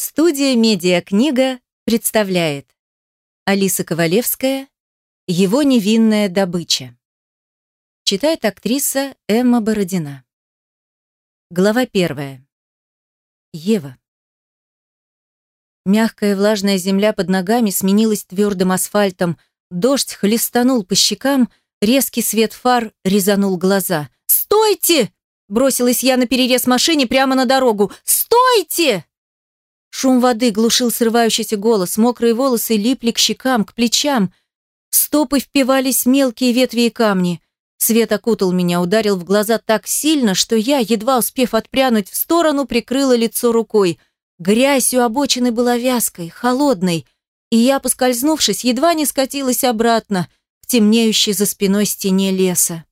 Студия «Медиакнига» представляет Алиса Ковалевская «Его невинная добыча». Читает актриса Эмма Бородина. Глава первая. Ева. Мягкая влажная земля под ногами сменилась твердым асфальтом, дождь хлестанул по щекам, резкий свет фар резанул глаза. «Стойте!» – бросилась я на перерез машине прямо на дорогу. «Стойте!» Шум воды глушил срывающийся голос, мокрые волосы липли к щекам, к плечам. Стопы впивались мелкие ветви и камни. Свет окутал меня, ударил в глаза так сильно, что я, едва успев отпрянуть в сторону, прикрыла лицо рукой. Грязь у обочины была вязкой, холодной, и я, поскользнувшись, едва не скатилась обратно к темнеющей за спиной стене леса.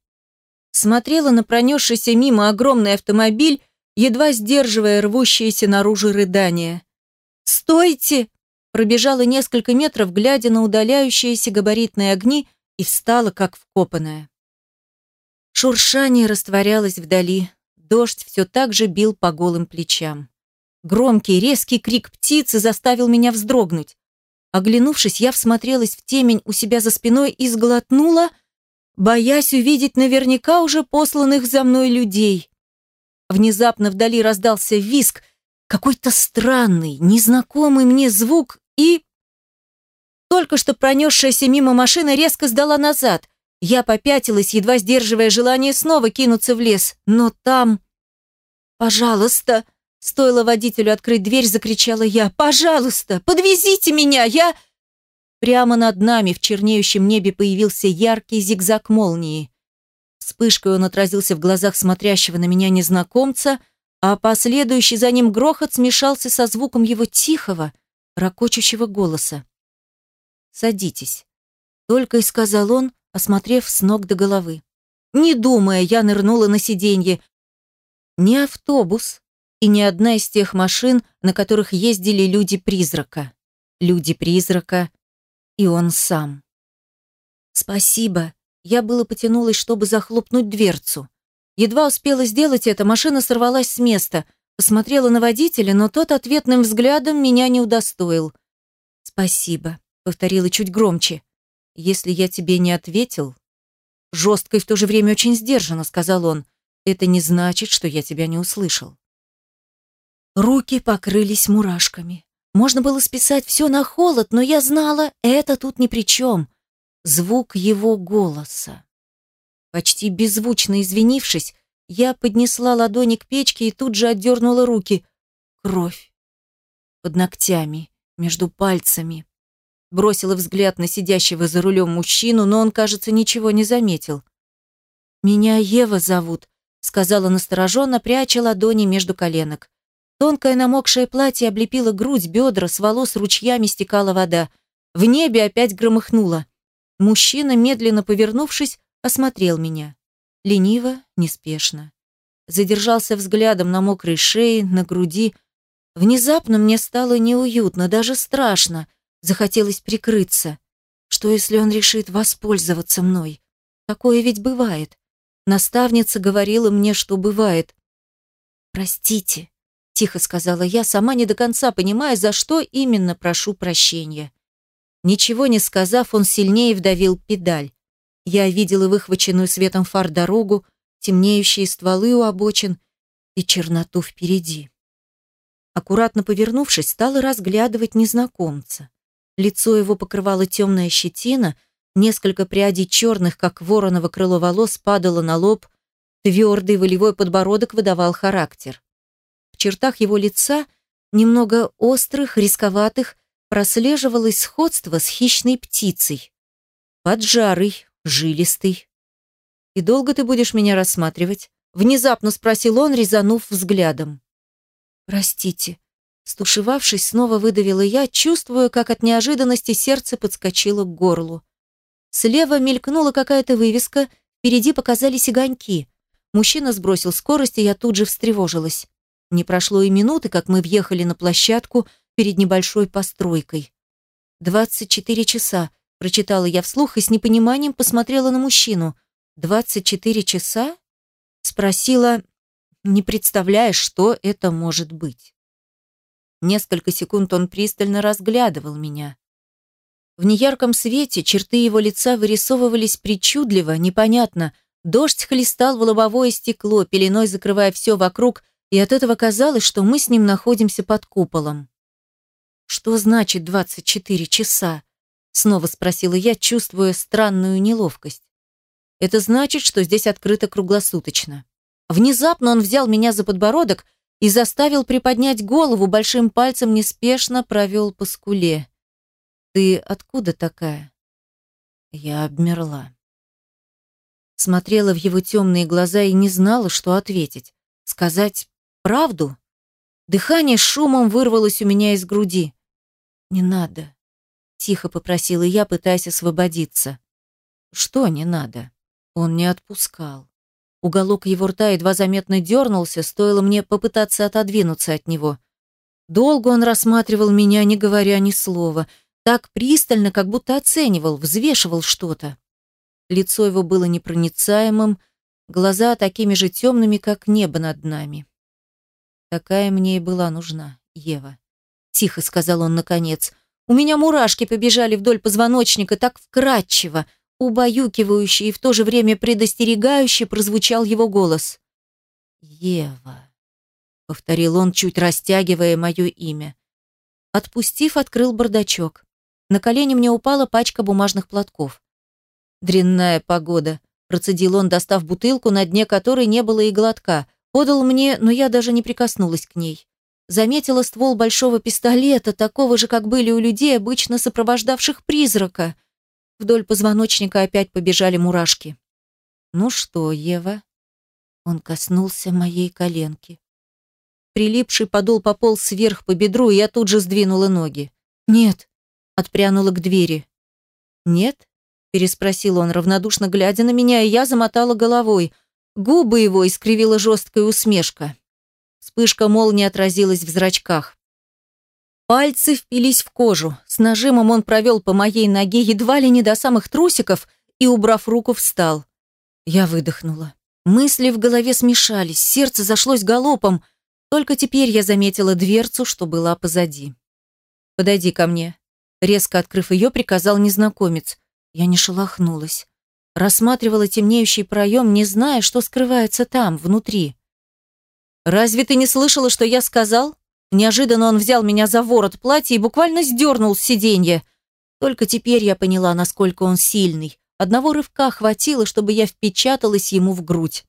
Смотрела на пронесшийся мимо огромный автомобиль, едва сдерживая рвущиеся наружу рыдания. «Стойте!» Пробежала несколько метров, глядя на удаляющиеся габаритные огни, и встала, как вкопанная. Шуршание растворялось вдали. Дождь все так же бил по голым плечам. Громкий, резкий крик птицы заставил меня вздрогнуть. Оглянувшись, я всмотрелась в темень у себя за спиной и сглотнула, боясь увидеть наверняка уже посланных за мной людей. Внезапно вдали раздался виск, какой-то странный, незнакомый мне звук и... Только что пронесшаяся мимо машина резко сдала назад. Я попятилась, едва сдерживая желание снова кинуться в лес. Но там... «Пожалуйста!» Стоило водителю открыть дверь, закричала я. «Пожалуйста! Подвезите меня! Я...» Прямо над нами в чернеющем небе появился яркий зигзаг молнии. Вспышкой он отразился в глазах смотрящего на меня незнакомца — а последующий за ним грохот смешался со звуком его тихого, ракочущего голоса. «Садитесь», — только и сказал он, осмотрев с ног до головы. Не думая, я нырнула на сиденье. Не автобус и не одна из тех машин, на которых ездили люди-призрака. Люди-призрака и он сам. «Спасибо», я было потянулась, чтобы захлопнуть дверцу. Едва успела сделать это, машина сорвалась с места. Посмотрела на водителя, но тот ответным взглядом меня не удостоил. «Спасибо», — повторила чуть громче. «Если я тебе не ответил...» «Жестко и в то же время очень сдержанно», — сказал он. «Это не значит, что я тебя не услышал». Руки покрылись мурашками. Можно было списать все на холод, но я знала, это тут ни при чем. Звук его голоса. Почти беззвучно извинившись, я поднесла ладони к печке и тут же отдернула руки. Кровь. Под ногтями, между пальцами. Бросила взгляд на сидящего за рулем мужчину, но он, кажется, ничего не заметил. «Меня Ева зовут», — сказала настороженно, пряча ладони между коленок. Тонкое намокшее платье облепило грудь, бедра, с волос ручьями стекала вода. В небе опять громыхнуло. Мужчина, медленно повернувшись, осмотрел меня. Лениво, неспешно. Задержался взглядом на мокрой шее, на груди. Внезапно мне стало неуютно, даже страшно. Захотелось прикрыться. Что, если он решит воспользоваться мной? Такое ведь бывает. Наставница говорила мне, что бывает. «Простите», — тихо сказала я, сама не до конца понимая, за что именно прошу прощения. Ничего не сказав, он сильнее вдавил педаль. Я видела выхваченную светом фар дорогу, темнеющие стволы у обочин и черноту впереди. Аккуратно повернувшись, стала разглядывать незнакомца. Лицо его покрывало темная щетина, несколько прядей черных, как вороново крыло волос, падало на лоб, твердый волевой подбородок выдавал характер. В чертах его лица, немного острых, рисковатых, прослеживалось сходство с хищной птицей. Поджарый, жилистый. «И долго ты будешь меня рассматривать?» Внезапно спросил он, резанув взглядом. «Простите». Стушевавшись, снова выдавила я, чувствуя, как от неожиданности сердце подскочило к горлу. Слева мелькнула какая-то вывеска, впереди показались огоньки. Мужчина сбросил скорость, и я тут же встревожилась. Не прошло и минуты, как мы въехали на площадку перед небольшой постройкой. Двадцать четыре часа. Прочитала я вслух и с непониманием посмотрела на мужчину. «Двадцать четыре часа?» Спросила, не представляя, что это может быть. Несколько секунд он пристально разглядывал меня. В неярком свете черты его лица вырисовывались причудливо, непонятно. Дождь хлестал в лобовое стекло, пеленой закрывая все вокруг, и от этого казалось, что мы с ним находимся под куполом. «Что значит 24 часа?» — снова спросила я, чувствуя странную неловкость. «Это значит, что здесь открыто круглосуточно». Внезапно он взял меня за подбородок и заставил приподнять голову, большим пальцем неспешно провел по скуле. «Ты откуда такая?» Я обмерла. Смотрела в его темные глаза и не знала, что ответить. Сказать правду? Дыхание шумом вырвалось у меня из груди. «Не надо», — тихо попросила я, пытаясь освободиться. «Что не надо?» Он не отпускал. Уголок его рта едва заметно дернулся, стоило мне попытаться отодвинуться от него. Долго он рассматривал меня, не говоря ни слова, так пристально, как будто оценивал, взвешивал что-то. Лицо его было непроницаемым, глаза такими же темными, как небо над нами. Такая мне и была нужна, Ева. Тихо сказал он наконец. У меня мурашки побежали вдоль позвоночника так вкрадчиво, убаюкивающе и в то же время предостерегающе прозвучал его голос. «Ева», — повторил он, чуть растягивая мое имя. Отпустив, открыл бардачок. На колени мне упала пачка бумажных платков. «Дрянная погода», — процедил он, достав бутылку, на дне которой не было и глотка. Подал мне, но я даже не прикоснулась к ней. Заметила ствол большого пистолета, такого же, как были у людей, обычно сопровождавших призрака — Вдоль позвоночника опять побежали мурашки. «Ну что, Ева?» Он коснулся моей коленки. Прилипший подол пополз вверх по бедру, и я тут же сдвинула ноги. «Нет», — отпрянула к двери. «Нет?» — переспросил он, равнодушно глядя на меня, и я замотала головой. Губы его искривила жесткая усмешка. Вспышка молнии отразилась в зрачках. Пальцы впились в кожу. С нажимом он провел по моей ноге едва ли не до самых трусиков и, убрав руку, встал. Я выдохнула. Мысли в голове смешались, сердце зашлось галопом. Только теперь я заметила дверцу, что была позади. «Подойди ко мне». Резко открыв ее, приказал незнакомец. Я не шелохнулась. Рассматривала темнеющий проем, не зная, что скрывается там, внутри. «Разве ты не слышала, что я сказал?» Неожиданно он взял меня за ворот платья и буквально сдернул с сиденья. Только теперь я поняла, насколько он сильный. Одного рывка хватило, чтобы я впечаталась ему в грудь.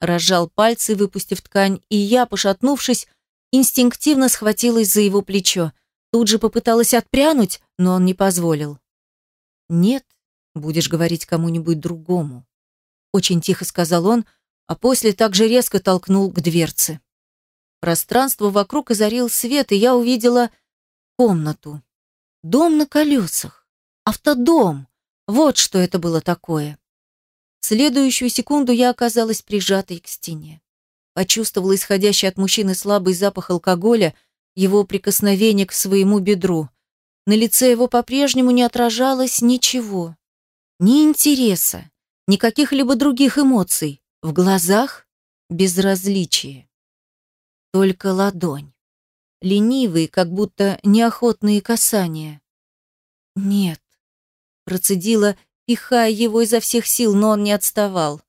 Разжал пальцы, выпустив ткань, и я, пошатнувшись, инстинктивно схватилась за его плечо. Тут же попыталась отпрянуть, но он не позволил. «Нет, будешь говорить кому-нибудь другому», — очень тихо сказал он, а после также резко толкнул к дверце. Пространство вокруг озарил свет, и я увидела комнату. Дом на колесах. Автодом. Вот что это было такое. В следующую секунду я оказалась прижатой к стене. Почувствовала исходящий от мужчины слабый запах алкоголя, его прикосновение к своему бедру. На лице его по-прежнему не отражалось ничего. Ни интереса, ни каких-либо других эмоций. В глазах — безразличие только ладонь. Ленивые, как будто неохотные касания. «Нет», — процедила, пихая его изо всех сил, но он не отставал.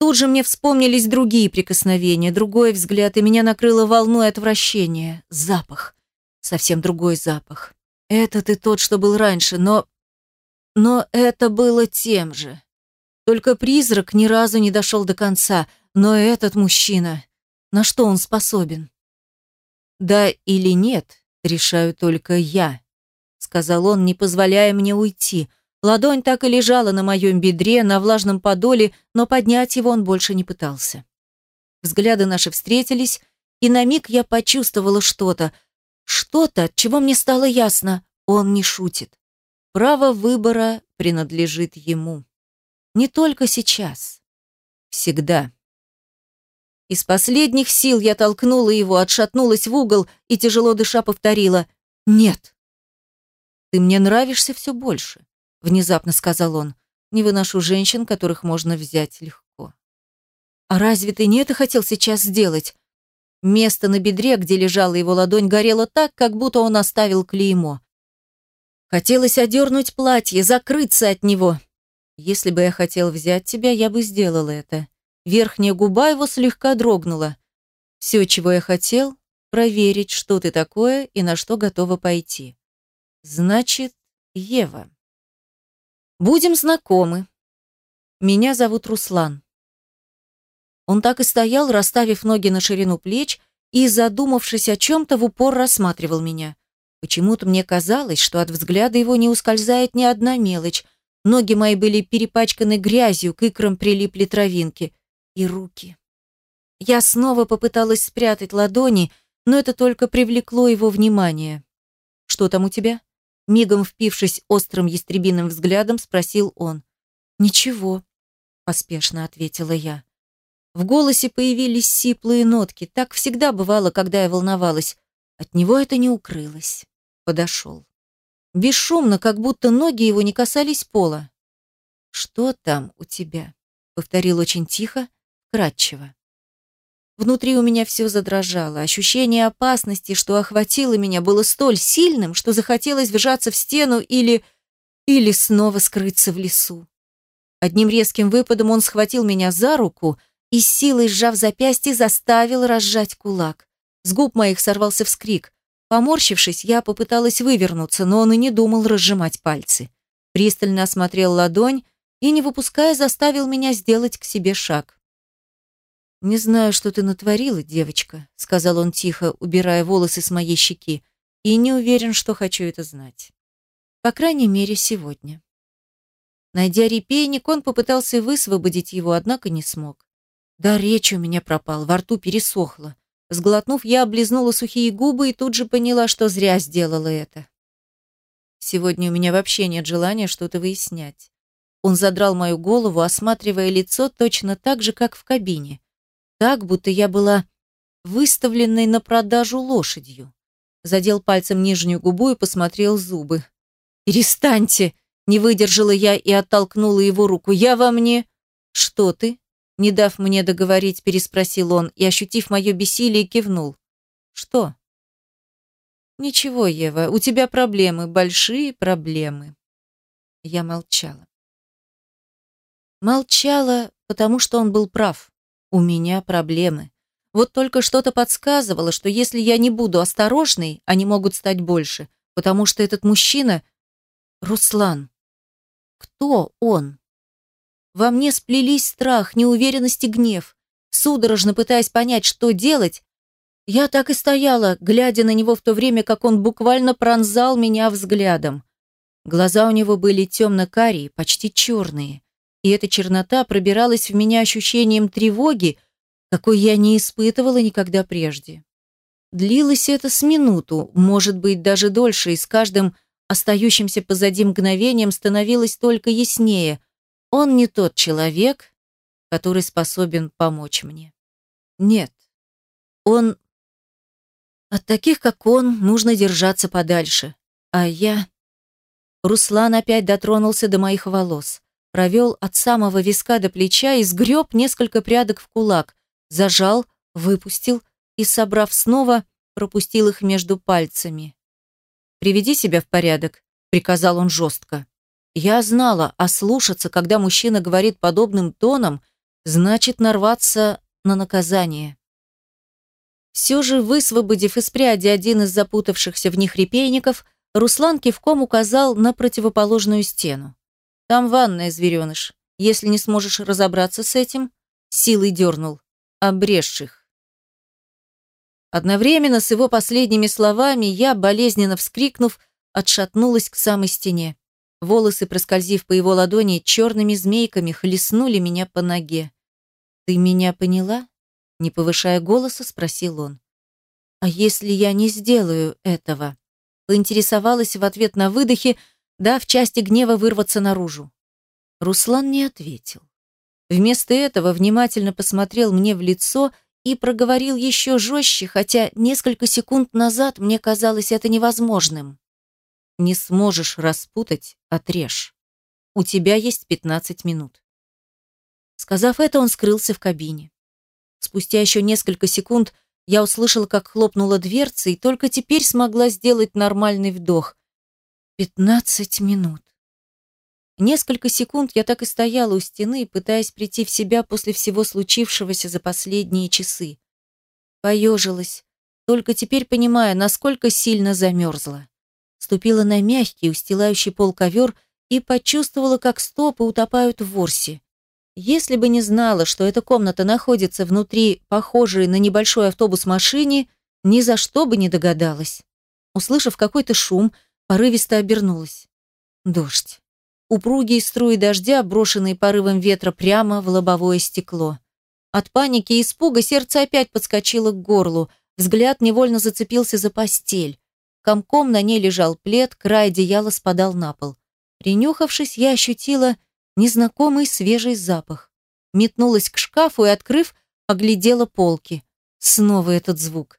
Тут же мне вспомнились другие прикосновения, другой взгляд, и меня накрыло волной отвращения. Запах. Совсем другой запах. Этот и тот, что был раньше, но... Но это было тем же. Только призрак ни разу не дошел до конца, но этот мужчина... На что он способен? Да или нет, решаю только я, сказал он, не позволяя мне уйти. Ладонь так и лежала на моем бедре, на влажном подоле, но поднять его он больше не пытался. Взгляды наши встретились, и на миг я почувствовала что-то, что-то, от чего мне стало ясно, он не шутит. Право выбора принадлежит ему. Не только сейчас. Всегда. Из последних сил я толкнула его, отшатнулась в угол и, тяжело дыша, повторила «Нет». «Ты мне нравишься все больше», — внезапно сказал он. «Не выношу женщин, которых можно взять легко». «А разве ты не это хотел сейчас сделать?» Место на бедре, где лежала его ладонь, горело так, как будто он оставил клеймо. Хотелось одернуть платье, закрыться от него. Если бы я хотел взять тебя, я бы сделал это. Верхняя губа его слегка дрогнула. Все, чего я хотел, проверить, что ты такое и на что готова пойти. Значит, Ева. Будем знакомы. Меня зовут Руслан. Он так и стоял, расставив ноги на ширину плеч и, задумавшись о чем-то, в упор рассматривал меня. Почему-то мне казалось, что от взгляда его не ускользает ни одна мелочь. Ноги мои были перепачканы грязью, к икрам прилипли травинки. И руки. Я снова попыталась спрятать ладони, но это только привлекло его внимание. «Что там у тебя?» Мигом впившись острым ястребиным взглядом, спросил он. «Ничего», — поспешно ответила я. В голосе появились сиплые нотки. Так всегда бывало, когда я волновалась. От него это не укрылось. Подошел. Бесшумно, как будто ноги его не касались пола. «Что там у тебя?» — повторил очень тихо, кратчево. Внутри у меня все задрожало. Ощущение опасности, что охватило меня, было столь сильным, что захотелось вжаться в стену или... или снова скрыться в лесу. Одним резким выпадом он схватил меня за руку и, силой сжав запястье, заставил разжать кулак. С губ моих сорвался вскрик. Поморщившись, я попыталась вывернуться, но он и не думал разжимать пальцы. Пристально осмотрел ладонь и, не выпуская, заставил меня сделать к себе шаг. «Не знаю, что ты натворила, девочка», — сказал он тихо, убирая волосы с моей щеки, «и не уверен, что хочу это знать. По крайней мере, сегодня». Найдя репейник, он попытался высвободить его, однако не смог. Да речь у меня пропал, во рту пересохло. Сглотнув, я облизнула сухие губы и тут же поняла, что зря сделала это. Сегодня у меня вообще нет желания что-то выяснять. Он задрал мою голову, осматривая лицо точно так же, как в кабине так, будто я была выставленной на продажу лошадью. Задел пальцем нижнюю губу и посмотрел зубы. «Перестаньте!» — не выдержала я и оттолкнула его руку. «Я вам не...» «Что ты?» — не дав мне договорить, переспросил он и, ощутив мое бессилие, кивнул. «Что?» «Ничего, Ева, у тебя проблемы, большие проблемы». Я молчала. Молчала, потому что он был прав. У меня проблемы. Вот только что-то подсказывало, что если я не буду осторожной, они могут стать больше, потому что этот мужчина — Руслан. Кто он? Во мне сплелись страх, неуверенность и гнев. Судорожно пытаясь понять, что делать, я так и стояла, глядя на него в то время, как он буквально пронзал меня взглядом. Глаза у него были темно-карие, почти черные и эта чернота пробиралась в меня ощущением тревоги, какой я не испытывала никогда прежде. Длилось это с минуту, может быть, даже дольше, и с каждым остающимся позади мгновением становилось только яснее. Он не тот человек, который способен помочь мне. Нет, он... От таких, как он, нужно держаться подальше. А я... Руслан опять дотронулся до моих волос провел от самого виска до плеча и сгреб несколько прядок в кулак, зажал, выпустил и, собрав снова, пропустил их между пальцами. «Приведи себя в порядок», — приказал он жестко. Я знала, а слушаться, когда мужчина говорит подобным тоном, значит нарваться на наказание. Все же, высвободив из пряди один из запутавшихся в них репейников, Руслан кивком указал на противоположную стену. Там ванная, звереныш. Если не сможешь разобраться с этим, силой дернул. Обрежь их. Одновременно с его последними словами я, болезненно вскрикнув, отшатнулась к самой стене. Волосы, проскользив по его ладони, черными змейками хлестнули меня по ноге. «Ты меня поняла?» Не повышая голоса, спросил он. «А если я не сделаю этого?» Поинтересовалась в ответ на выдохе, дав части гнева вырваться наружу. Руслан не ответил. Вместо этого внимательно посмотрел мне в лицо и проговорил еще жестче, хотя несколько секунд назад мне казалось это невозможным. «Не сможешь распутать — отрежь. У тебя есть пятнадцать минут». Сказав это, он скрылся в кабине. Спустя еще несколько секунд Я услышала, как хлопнула дверца, и только теперь смогла сделать нормальный вдох. Пятнадцать минут. Несколько секунд я так и стояла у стены, пытаясь прийти в себя после всего случившегося за последние часы. Поежилась, только теперь понимая, насколько сильно замерзла. Ступила на мягкий, устилающий пол ковер и почувствовала, как стопы утопают в ворсе. Если бы не знала, что эта комната находится внутри похожей на небольшой автобус машине, ни за что бы не догадалась. Услышав какой-то шум, порывисто обернулась. Дождь. Упругие струи дождя, брошенные порывом ветра прямо в лобовое стекло. От паники и испуга сердце опять подскочило к горлу, взгляд невольно зацепился за постель. Комком на ней лежал плед, край одеяла спадал на пол. Принюхавшись, я ощутила незнакомый свежий запах. Метнулась к шкафу и, открыв, оглядела полки. Снова этот звук.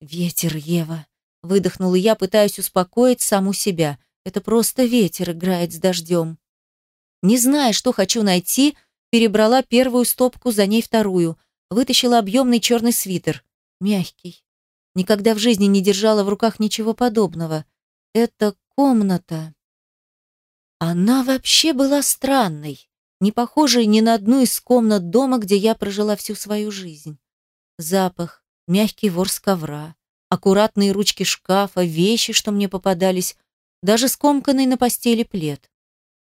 «Ветер, Ева!» Выдохнула я, пытаясь успокоить саму себя. Это просто ветер играет с дождем. Не зная, что хочу найти, перебрала первую стопку, за ней вторую. Вытащила объемный черный свитер. Мягкий. Никогда в жизни не держала в руках ничего подобного. Это комната. Она вообще была странной, не похожей ни на одну из комнат дома, где я прожила всю свою жизнь. Запах, мягкий ворс ковра, аккуратные ручки шкафа, вещи, что мне попадались, даже скомканный на постели плед.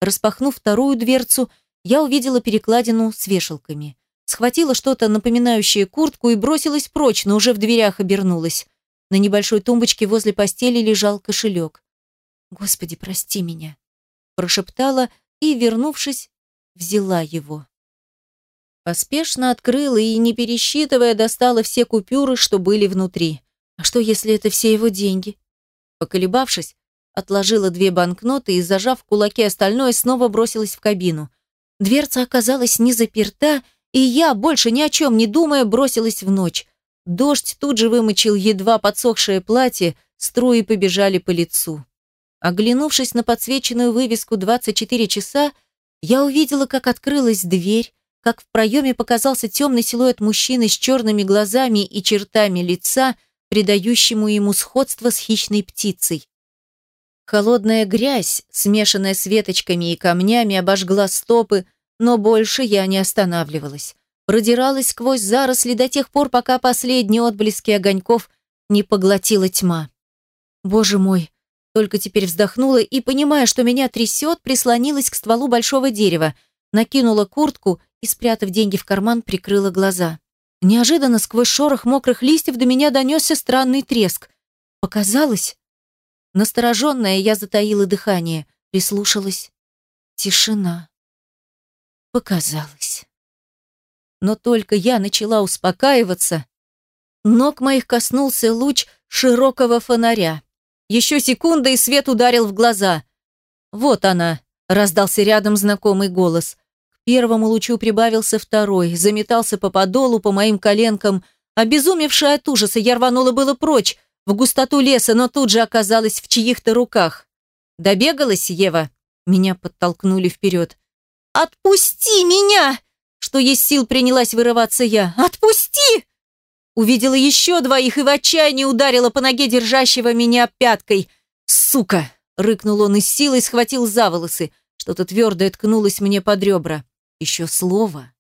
Распахнув вторую дверцу, я увидела перекладину с вешалками. Схватила что-то напоминающее куртку и бросилась прочь, но уже в дверях обернулась. На небольшой тумбочке возле постели лежал кошелек. «Господи, прости меня», прошептала и, вернувшись, взяла его. Поспешно открыла и, не пересчитывая, достала все купюры, что были внутри. А что, если это все его деньги? Поколебавшись, отложила две банкноты и, зажав в кулаке остальное, снова бросилась в кабину. Дверца оказалась не заперта, и я, больше ни о чем не думая, бросилась в ночь. Дождь тут же вымочил едва подсохшее платье, струи побежали по лицу. Оглянувшись на подсвеченную вывеску «24 часа», я увидела, как открылась дверь, как в проеме показался темный силуэт мужчины с черными глазами и чертами лица, придающему ему сходство с хищной птицей. Холодная грязь, смешанная с веточками и камнями, обожгла стопы, но больше я не останавливалась. Продиралась сквозь заросли до тех пор, пока последние отблески огоньков не поглотила тьма. Боже мой, только теперь вздохнула и, понимая, что меня трясет, прислонилась к стволу большого дерева, накинула куртку и, спрятав деньги в карман, прикрыла глаза. Неожиданно сквозь шорох мокрых листьев до меня донесся странный треск. Показалось? Настороженная, я затаила дыхание, прислушалась. Тишина. Показалось. Но только я начала успокаиваться, ног моих коснулся луч широкого фонаря. Еще секунда, и свет ударил в глаза. «Вот она!» – раздался рядом знакомый голос. К первому лучу прибавился второй, заметался по подолу, по моим коленкам. Обезумевшая от ужаса, я рванула было прочь, в густоту леса, но тут же оказалась в чьих-то руках. «Добегалась, Ева?» Меня подтолкнули вперед. «Отпусти меня!» Что есть сил принялась вырываться я. «Отпусти!» Увидела еще двоих и в отчаянии ударила по ноге держащего меня пяткой. «Сука!» — рыкнул он из силы схватил за волосы. Что-то твердое ткнулось мне под ребра. Еще слово,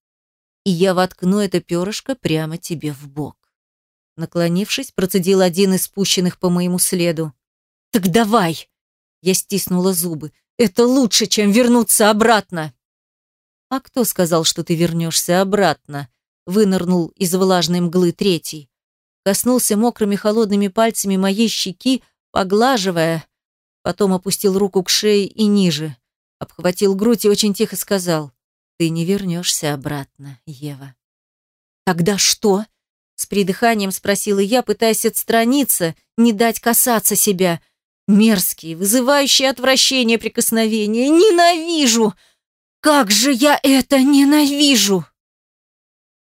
и я воткну это перышко прямо тебе в бок. Наклонившись, процедил один из спущенных по моему следу. «Так давай!» Я стиснула зубы. «Это лучше, чем вернуться обратно!» «А кто сказал, что ты вернешься обратно?» вынырнул из влажной мглы третий. Коснулся мокрыми холодными пальцами моей щеки, поглаживая, потом опустил руку к шее и ниже, обхватил грудь и очень тихо сказал, «Ты не вернешься обратно, Ева». «Тогда что?» — с придыханием спросила я, пытаясь отстраниться, не дать касаться себя. Мерзкие, вызывающие отвращение прикосновения. Ненавижу! Как же я это ненавижу!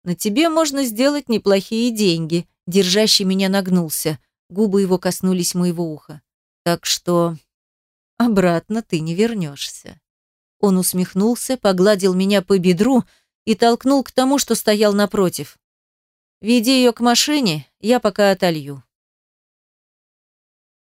На тебе можно сделать неплохие деньги. Держащий меня нагнулся. Губы его коснулись моего уха. Так что обратно ты не вернешься. Он усмехнулся, погладил меня по бедру и толкнул к тому, что стоял напротив. Веди ее к машине, я пока отолью.